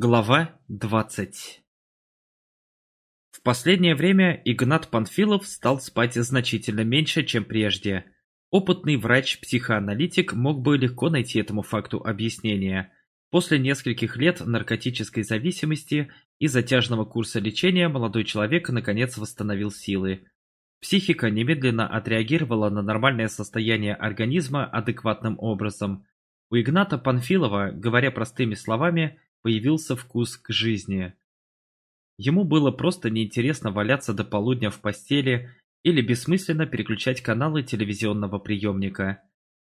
Глава 20 В последнее время Игнат Панфилов стал спать значительно меньше, чем прежде. Опытный врач-психоаналитик мог бы легко найти этому факту объяснение. После нескольких лет наркотической зависимости и затяжного курса лечения молодой человек наконец восстановил силы. Психика немедленно отреагировала на нормальное состояние организма адекватным образом. У Игната Панфилова, говоря простыми словами, появился вкус к жизни. Ему было просто неинтересно валяться до полудня в постели или бессмысленно переключать каналы телевизионного приемника.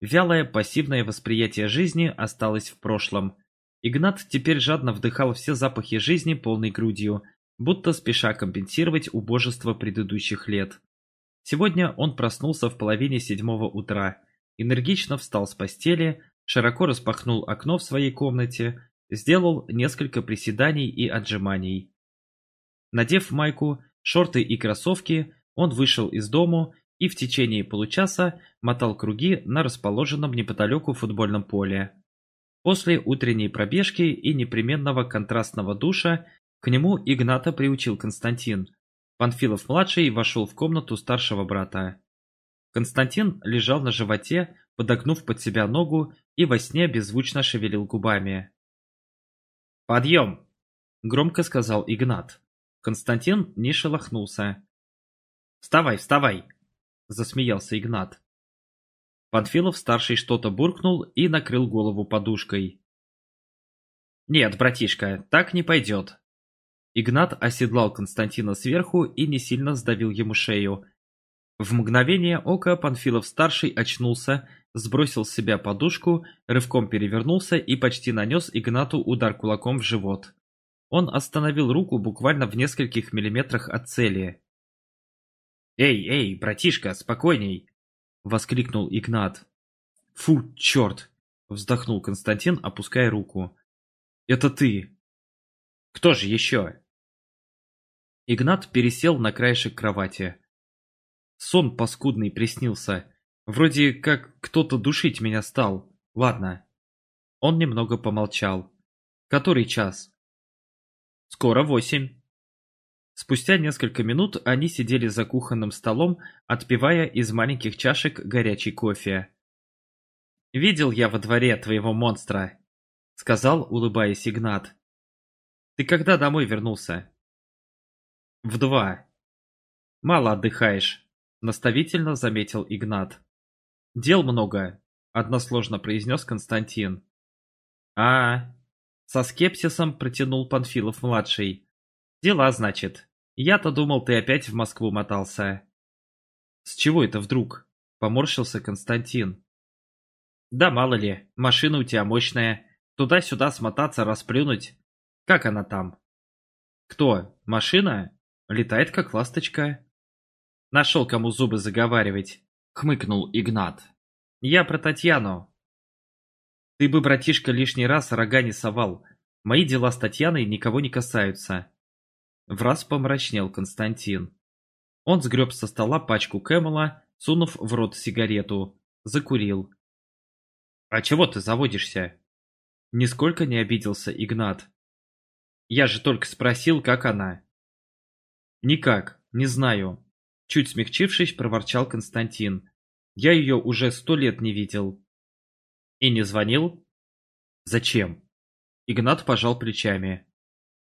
Вялое пассивное восприятие жизни осталось в прошлом. Игнат теперь жадно вдыхал все запахи жизни полной грудью, будто спеша компенсировать убожество предыдущих лет. Сегодня он проснулся в половине седьмого утра, энергично встал с постели, широко распахнул окно в своей комнате Сделал несколько приседаний и отжиманий. Надев майку, шорты и кроссовки, он вышел из дому и в течение получаса мотал круги на расположенном неподалеку футбольном поле. После утренней пробежки и непременного контрастного душа к нему Игната приучил Константин. Панфилов-младший вошел в комнату старшего брата. Константин лежал на животе, подогнув под себя ногу и во сне беззвучно шевелил губами. «Подъем!» – громко сказал Игнат. Константин не шелохнулся. «Вставай, вставай!» – засмеялся Игнат. Панфилов-старший что-то буркнул и накрыл голову подушкой. «Нет, братишка, так не пойдет». Игнат оседлал Константина сверху и не сильно сдавил ему шею. В мгновение ока Панфилов-старший очнулся сбросил с себя подушку, рывком перевернулся и почти нанес Игнату удар кулаком в живот. Он остановил руку буквально в нескольких миллиметрах от цели. «Эй, эй, братишка, спокойней!» — воскликнул Игнат. «Фу, черт!» — вздохнул Константин, опуская руку. «Это ты!» «Кто же еще?» Игнат пересел на краешек кровати. Сон паскудный приснился. Вроде как кто-то душить меня стал. Ладно. Он немного помолчал. Который час? Скоро восемь. Спустя несколько минут они сидели за кухонным столом, отпивая из маленьких чашек горячий кофе. «Видел я во дворе твоего монстра», — сказал, улыбаясь Игнат. «Ты когда домой вернулся?» «В два». «Мало отдыхаешь», — наставительно заметил Игнат. «Дел много», — односложно произнес Константин. а со скепсисом протянул Панфилов-младший. «Дела, значит. Я-то думал, ты опять в Москву мотался». «С чего это вдруг?» — поморщился Константин. «Да мало ли, машина у тебя мощная. Туда-сюда смотаться, расплюнуть. Как она там?» «Кто? Машина? Летает как ласточка». Нашел, кому зубы заговаривать хмыкнул Игнат. «Я про Татьяну». «Ты бы, братишка, лишний раз рога не совал. Мои дела с Татьяной никого не касаются». Враз помрачнел Константин. Он сгреб со стола пачку Кэмела, сунув в рот сигарету. Закурил. «А чего ты заводишься?» Нисколько не обиделся Игнат. «Я же только спросил, как она». «Никак, не знаю», — чуть смягчившись, проворчал Константин. Я ее уже сто лет не видел. И не звонил? Зачем? Игнат пожал плечами.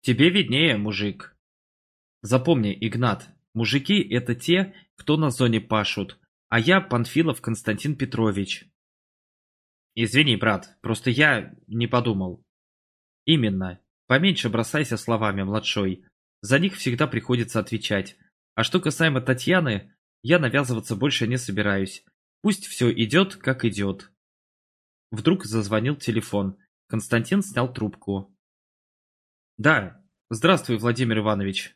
Тебе виднее, мужик. Запомни, Игнат, мужики это те, кто на зоне пашут, а я Панфилов Константин Петрович. Извини, брат, просто я не подумал. Именно. Поменьше бросайся словами, младшой. За них всегда приходится отвечать. А что касаемо Татьяны, я навязываться больше не собираюсь. Пусть все идет, как идет. Вдруг зазвонил телефон. Константин снял трубку. Да, здравствуй, Владимир Иванович.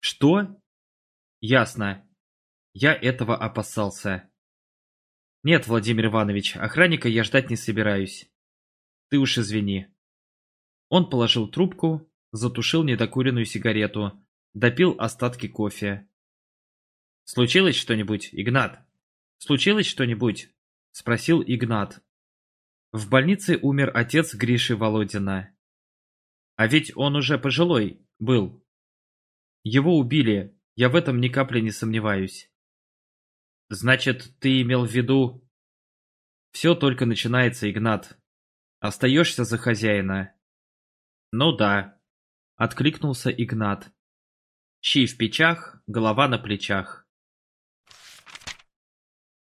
Что? Ясно. Я этого опасался. Нет, Владимир Иванович, охранника я ждать не собираюсь. Ты уж извини. Он положил трубку, затушил недокуренную сигарету, допил остатки кофе. Случилось что-нибудь, Игнат? Случилось что-нибудь? Спросил Игнат. В больнице умер отец Гриши Володина. А ведь он уже пожилой был. Его убили, я в этом ни капли не сомневаюсь. Значит, ты имел в виду... Все только начинается, Игнат. Остаешься за хозяина? Ну да, откликнулся Игнат. Щи в печах, голова на плечах.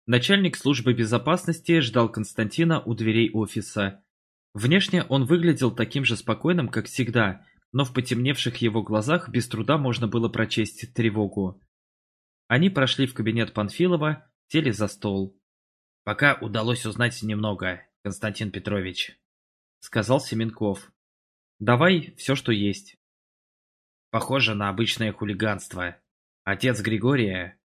Начальник службы безопасности ждал Константина у дверей офиса. Внешне он выглядел таким же спокойным, как всегда, но в потемневших его глазах без труда можно было прочесть тревогу. Они прошли в кабинет Панфилова, сели за стол. «Пока удалось узнать немного, Константин Петрович», — сказал Семенков. «Давай все, что есть». «Похоже на обычное хулиганство. Отец Григория...»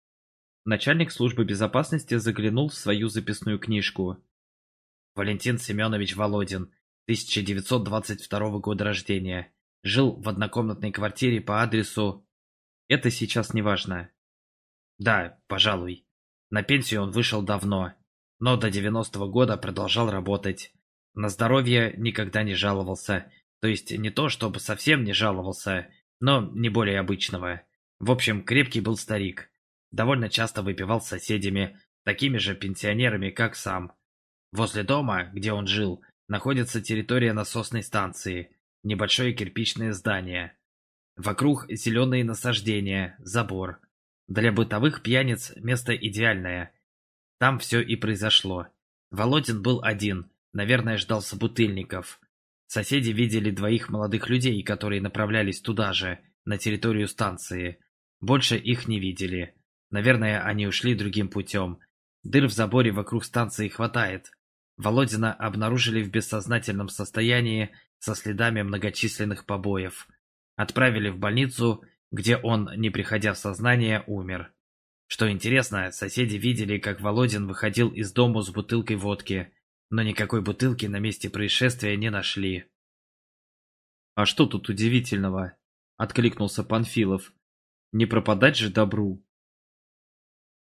Начальник службы безопасности заглянул в свою записную книжку. Валентин Семенович Володин, 1922 года рождения. Жил в однокомнатной квартире по адресу... Это сейчас не важно. Да, пожалуй. На пенсию он вышел давно, но до 90-го года продолжал работать. На здоровье никогда не жаловался. То есть не то, чтобы совсем не жаловался, но не более обычного. В общем, крепкий был старик. Довольно часто выпивал с соседями, такими же пенсионерами, как сам. Возле дома, где он жил, находится территория насосной станции, небольшое кирпичное здание. Вокруг зеленые насаждения, забор. Для бытовых пьяниц место идеальное. Там все и произошло. Володин был один, наверное, ждал собутыльников. Соседи видели двоих молодых людей, которые направлялись туда же, на территорию станции. Больше их не видели. Наверное, они ушли другим путем. Дыр в заборе вокруг станции хватает. Володина обнаружили в бессознательном состоянии со следами многочисленных побоев. Отправили в больницу где он, не приходя в сознание, умер. Что интересно, соседи видели, как Володин выходил из дома с бутылкой водки, но никакой бутылки на месте происшествия не нашли. «А что тут удивительного?» — откликнулся Панфилов. «Не пропадать же добру».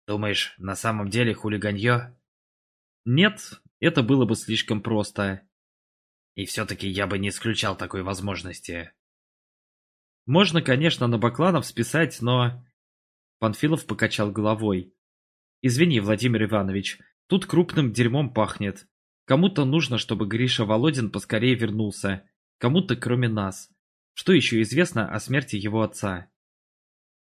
«Думаешь, на самом деле хулиганье?» «Нет, это было бы слишком просто». «И все-таки я бы не исключал такой возможности», можно, конечно, на Бакланов списать, но... Панфилов покачал головой. Извини, Владимир Иванович, тут крупным дерьмом пахнет. Кому-то нужно, чтобы Гриша Володин поскорее вернулся. Кому-то кроме нас. Что еще известно о смерти его отца?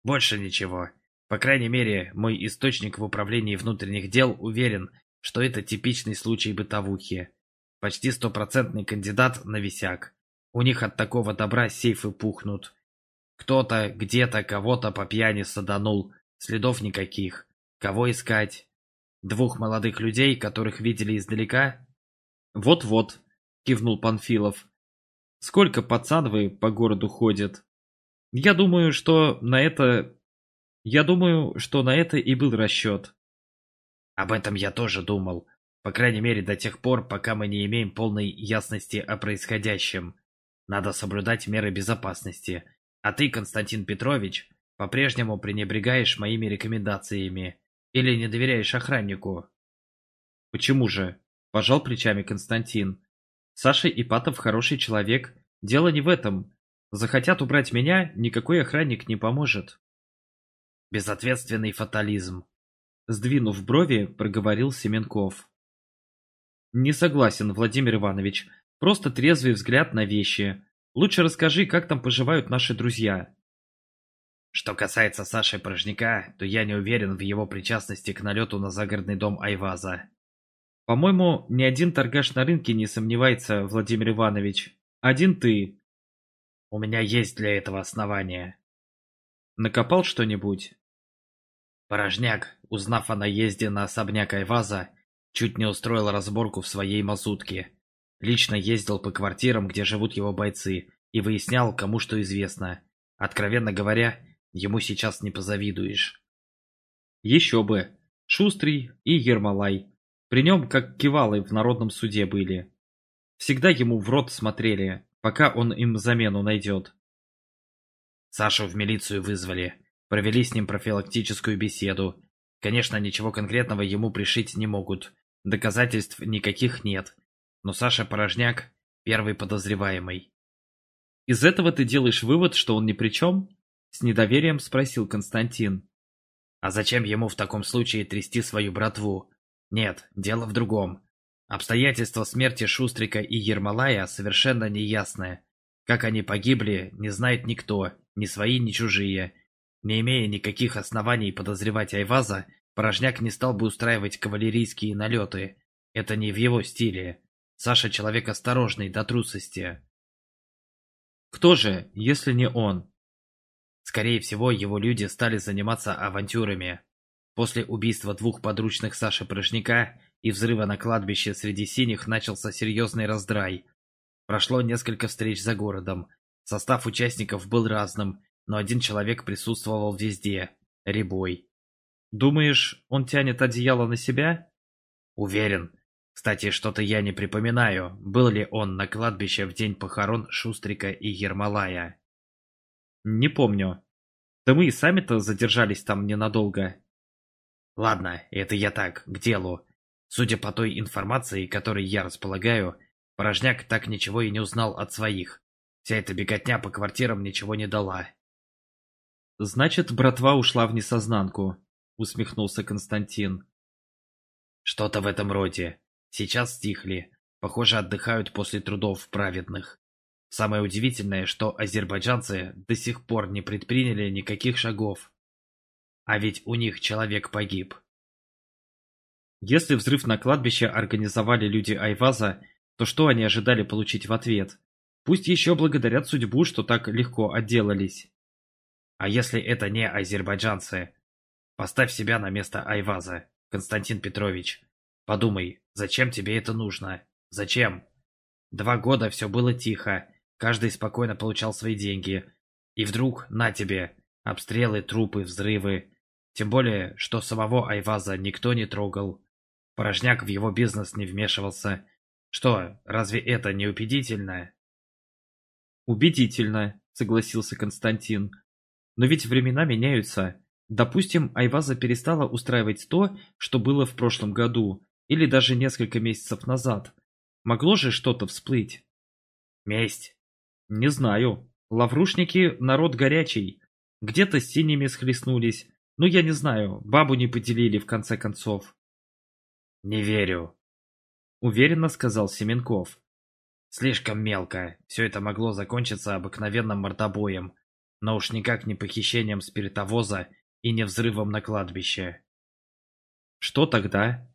Больше ничего. По крайней мере, мой источник в управлении внутренних дел уверен, что это типичный случай бытовухи. Почти стопроцентный кандидат на висяк. У них от такого добра сейфы пухнут. Кто-то где-то кого-то по пьяни саданул, следов никаких. Кого искать? Двух молодых людей, которых видели издалека? Вот-вот, кивнул Панфилов. Сколько пацановы по городу ходят? Я думаю, что на это... Я думаю, что на это и был расчет. Об этом я тоже думал. По крайней мере, до тех пор, пока мы не имеем полной ясности о происходящем. Надо соблюдать меры безопасности, а ты, Константин Петрович, по-прежнему пренебрегаешь моими рекомендациями или не доверяешь охраннику. Почему же? Пожал плечами Константин. Саша Ипатов хороший человек. Дело не в этом. Захотят убрать меня, никакой охранник не поможет. Безответственный фатализм. Сдвинув брови, проговорил Семенков. Не согласен, Владимир Иванович. Просто трезвый взгляд на вещи. Лучше расскажи, как там поживают наши друзья. Что касается Саши Порожняка, то я не уверен в его причастности к налету на загородный дом Айваза. По-моему, ни один торгаш на рынке не сомневается, Владимир Иванович. Один ты. У меня есть для этого основания. Накопал что-нибудь? Порожняк, узнав о наезде на особняк Айваза, чуть не устроил разборку в своей мазутке. Лично ездил по квартирам, где живут его бойцы, и выяснял, кому что известно. Откровенно говоря, ему сейчас не позавидуешь. Еще бы. Шустрый и Ермолай. При нем как кивалы в народном суде были. Всегда ему в рот смотрели, пока он им замену найдет. Сашу в милицию вызвали. Провели с ним профилактическую беседу. Конечно, ничего конкретного ему пришить не могут. Доказательств никаких нет. Но Саша Порожняк – первый подозреваемый. Из этого ты делаешь вывод, что он ни при чем? С недоверием спросил Константин. А зачем ему в таком случае трясти свою братву? Нет, дело в другом. Обстоятельства смерти Шустрика и Ермолая совершенно неясны. Как они погибли, не знает никто, ни свои, ни чужие. Не имея никаких оснований подозревать Айваза, Порожняк не стал бы устраивать кавалерийские налеты. Это не в его стиле. Саша человек осторожный до трусости. Кто же, если не он? Скорее всего, его люди стали заниматься авантюрами. После убийства двух подручных Саши Порожняка и взрыва на кладбище среди синих начался серьезный раздрай. Прошло несколько встреч за городом. Состав участников был разным, но один человек присутствовал везде – Рябой. Думаешь, он тянет одеяло на себя? Уверен. Кстати, что-то я не припоминаю, был ли он на кладбище в день похорон Шустрика и Ермолая. Не помню. Да мы и сами-то задержались там ненадолго. Ладно, это я так, к делу. Судя по той информации, которой я располагаю, Порожняк так ничего и не узнал от своих. Вся эта беготня по квартирам ничего не дала. Значит, братва ушла в несознанку, усмехнулся Константин. Что-то в этом роде. Сейчас стихли. Похоже, отдыхают после трудов праведных. Самое удивительное, что азербайджанцы до сих пор не предприняли никаких шагов. А ведь у них человек погиб. Если взрыв на кладбище организовали люди Айваза, то что они ожидали получить в ответ? Пусть еще благодарят судьбу, что так легко отделались. А если это не азербайджанцы? Поставь себя на место Айваза, Константин Петрович. Подумай, зачем тебе это нужно? Зачем? Два года все было тихо, каждый спокойно получал свои деньги. И вдруг, на тебе, обстрелы, трупы, взрывы. Тем более, что самого Айваза никто не трогал. Порожняк в его бизнес не вмешивался. Что, разве это не убедительно? Убедительно, согласился Константин. Но ведь времена меняются. Допустим, Айваза перестала устраивать то, что было в прошлом году, или даже несколько месяцев назад. Могло же что-то всплыть. Месть? Не знаю. Лаврушники – народ горячий. Где-то с синими схлестнулись. Ну, я не знаю, бабу не поделили в конце концов. Не верю. Уверенно сказал Семенков. Слишком мелко. Все это могло закончиться обыкновенным мордобоем, но уж никак не похищением спиртовоза и не взрывом на кладбище. Что тогда?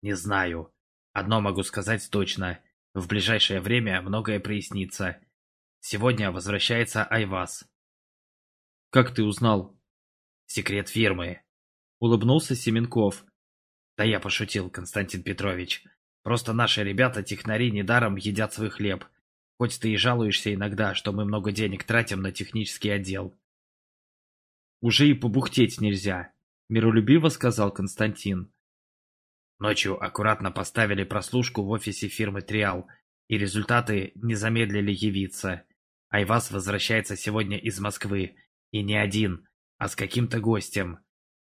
Не знаю. Одно могу сказать точно. В ближайшее время многое прояснится. Сегодня возвращается Айвас. Как ты узнал? Секрет фирмы. Улыбнулся Семенков. Да я пошутил, Константин Петрович. Просто наши ребята-технари недаром едят свой хлеб. Хоть ты и жалуешься иногда, что мы много денег тратим на технический отдел. Уже и побухтеть нельзя, миролюбиво сказал Константин. Ночью аккуратно поставили прослушку в офисе фирмы Триал, и результаты не замедлили явиться. Айвас возвращается сегодня из Москвы, и не один, а с каким-то гостем.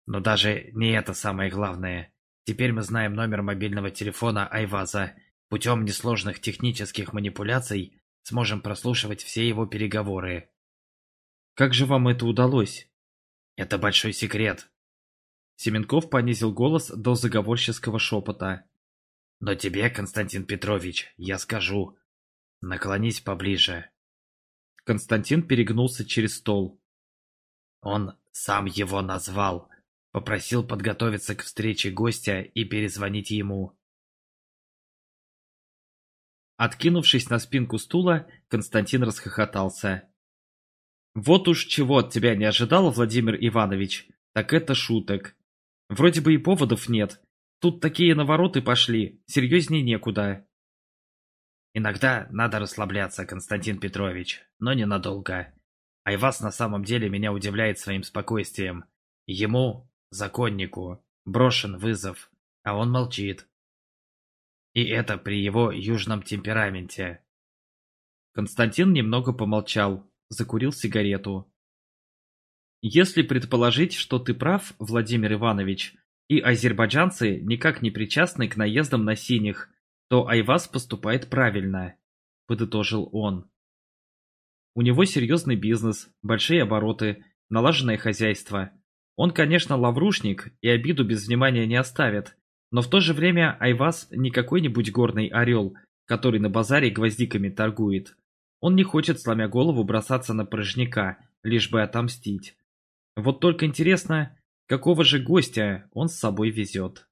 Но даже не это самое главное. Теперь мы знаем номер мобильного телефона Айваза. Путем несложных технических манипуляций сможем прослушивать все его переговоры. Как же вам это удалось? Это большой секрет, Семенков понизил голос до заговорческого шепота. «Но тебе, Константин Петрович, я скажу. Наклонись поближе». Константин перегнулся через стол. Он сам его назвал. Попросил подготовиться к встрече гостя и перезвонить ему. Откинувшись на спинку стула, Константин расхохотался. «Вот уж чего от тебя не ожидал, Владимир Иванович, так это шуток. Вроде бы и поводов нет. Тут такие навороты пошли, серьезней некуда. Иногда надо расслабляться, Константин Петрович, но ненадолго. Айвас на самом деле меня удивляет своим спокойствием. Ему, законнику, брошен вызов, а он молчит. И это при его южном темпераменте. Константин немного помолчал, закурил сигарету. Если предположить, что ты прав, Владимир Иванович, и азербайджанцы никак не причастны к наездам на синих, то Айваз поступает правильно, подытожил он. У него серьезный бизнес, большие обороты, налаженное хозяйство. Он, конечно, лаврушник и обиду без внимания не оставит, но в то же время Айваз не какой-нибудь горный орел, который на базаре гвоздиками торгует. Он не хочет, сломя голову, бросаться на порожняка, лишь бы отомстить. Вот только интересно, какого же гостя он с собой везет.